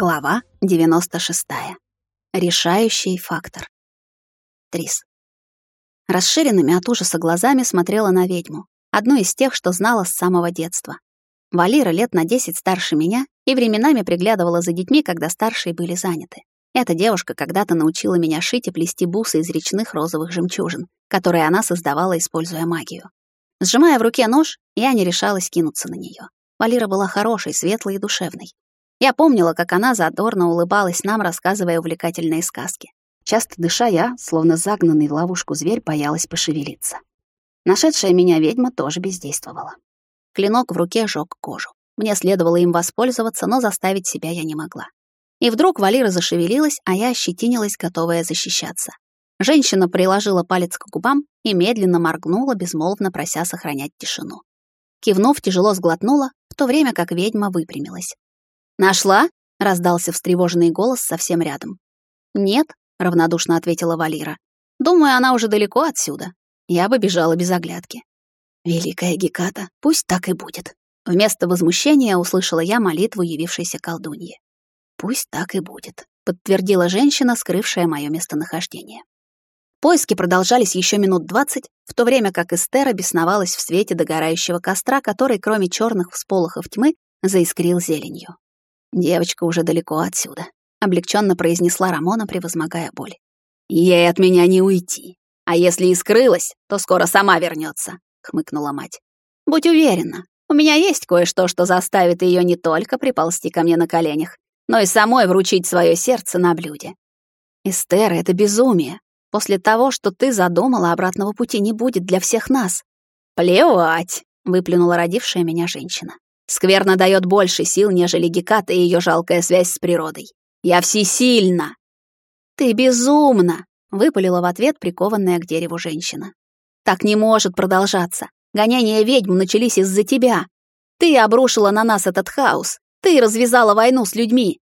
Глава 96. Решающий фактор. Трис. Расширенными от ужаса глазами смотрела на ведьму, одну из тех, что знала с самого детства. Валира лет на 10 старше меня и временами приглядывала за детьми, когда старшие были заняты. Эта девушка когда-то научила меня шить и плести бусы из речных розовых жемчужин, которые она создавала, используя магию. Сжимая в руке нож, я не решалась кинуться на нее. Валира была хорошей, светлой и душевной. Я помнила, как она задорно улыбалась нам, рассказывая увлекательные сказки. Часто дыша я, словно загнанный в ловушку зверь, боялась пошевелиться. Нашедшая меня ведьма тоже бездействовала. Клинок в руке жёг кожу. Мне следовало им воспользоваться, но заставить себя я не могла. И вдруг Валира зашевелилась, а я ощетинилась, готовая защищаться. Женщина приложила палец к губам и медленно моргнула, безмолвно прося сохранять тишину. Кивнув, тяжело сглотнула, в то время как ведьма выпрямилась. «Нашла?» — раздался встревоженный голос совсем рядом. «Нет», — равнодушно ответила Валира. «Думаю, она уже далеко отсюда. Я бы бежала без оглядки». «Великая Геката, пусть так и будет». Вместо возмущения услышала я молитву явившейся колдуньи. «Пусть так и будет», — подтвердила женщина, скрывшая мое местонахождение. Поиски продолжались еще минут двадцать, в то время как Эстера бесновалась в свете догорающего костра, который, кроме черных всполохов тьмы, заискрил зеленью. Девочка уже далеко отсюда, облегченно произнесла Рамона, превозмогая боль. Ей от меня не уйти. А если и скрылась, то скоро сама вернется, хмыкнула мать. Будь уверена, у меня есть кое-что, что заставит ее не только приползти ко мне на коленях, но и самой вручить свое сердце на блюде. Эстер, это безумие. После того, что ты задумала, обратного пути не будет для всех нас. Плевать, выплюнула родившая меня женщина. Скверно дает больше сил, нежели Геката и ее жалкая связь с природой. Я всесильна!» «Ты безумна!» — выпалила в ответ прикованная к дереву женщина. «Так не может продолжаться. Гонения ведьм начались из-за тебя. Ты обрушила на нас этот хаос. Ты развязала войну с людьми.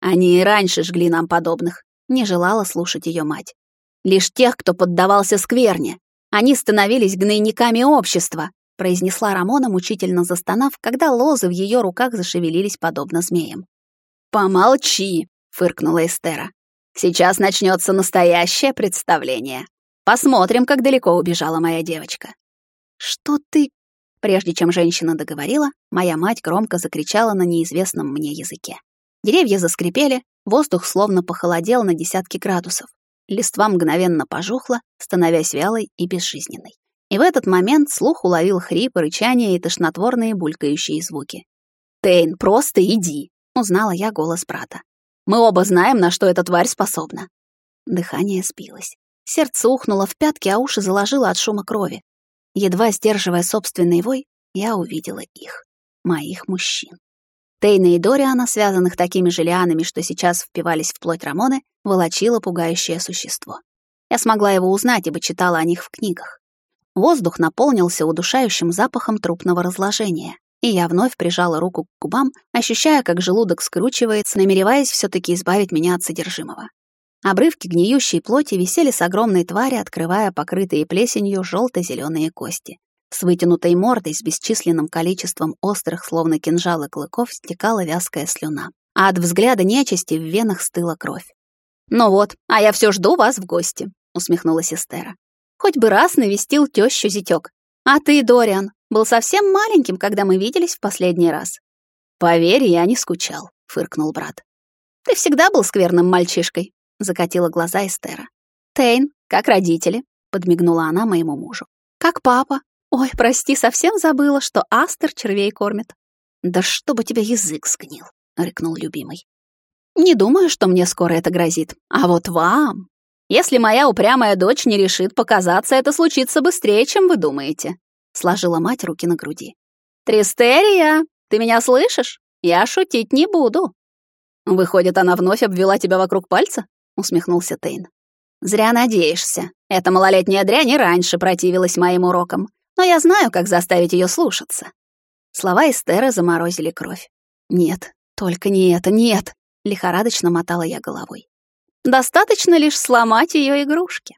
Они и раньше жгли нам подобных. Не желала слушать ее мать. Лишь тех, кто поддавался скверне. Они становились гнойниками общества произнесла Рамона, мучительно застонав, когда лозы в ее руках зашевелились подобно змеям. «Помолчи!» — фыркнула Эстера. «Сейчас начнется настоящее представление. Посмотрим, как далеко убежала моя девочка». «Что ты...» Прежде чем женщина договорила, моя мать громко закричала на неизвестном мне языке. Деревья заскрипели, воздух словно похолодел на десятки градусов. Листва мгновенно пожухла, становясь вялой и безжизненной. И в этот момент слух уловил хрип, рычание и тошнотворные булькающие звуки. «Тейн, просто иди!» — узнала я голос брата. «Мы оба знаем, на что эта тварь способна». Дыхание спилось. Сердце ухнуло в пятки, а уши заложило от шума крови. Едва сдерживая собственный вой, я увидела их, моих мужчин. Тейна и Дориана, связанных такими же лианами, что сейчас впивались в плоть Рамоны, волочило пугающее существо. Я смогла его узнать, ибо читала о них в книгах. Воздух наполнился удушающим запахом трупного разложения, и я вновь прижала руку к губам, ощущая, как желудок скручивается, намереваясь все таки избавить меня от содержимого. Обрывки гниющей плоти висели с огромной твари, открывая покрытые плесенью желто зеленые кости. С вытянутой мордой с бесчисленным количеством острых, словно кинжалы клыков, стекала вязкая слюна. А от взгляда нечисти в венах стыла кровь. «Ну вот, а я все жду вас в гости», — усмехнулась Эстера. Хоть бы раз навестил тещу зятёк. А ты, Дориан, был совсем маленьким, когда мы виделись в последний раз. Поверь, я не скучал, фыркнул брат. Ты всегда был скверным мальчишкой, закатила глаза Эстера. Тейн, как родители, подмигнула она моему мужу. Как папа. Ой, прости, совсем забыла, что Астер червей кормит. Да чтобы тебя язык сгнил, рыкнул любимый. Не думаю, что мне скоро это грозит. А вот вам если моя упрямая дочь не решит показаться, это случится быстрее, чем вы думаете», — сложила мать руки на груди. «Тристерия, ты меня слышишь? Я шутить не буду». «Выходит, она вновь обвела тебя вокруг пальца?» — усмехнулся Тейн. «Зря надеешься. Эта малолетняя дрянь и раньше противилась моим урокам, но я знаю, как заставить ее слушаться». Слова Эстеры заморозили кровь. «Нет, только не это, нет!» — лихорадочно мотала я головой. Достаточно лишь сломать ее игрушки.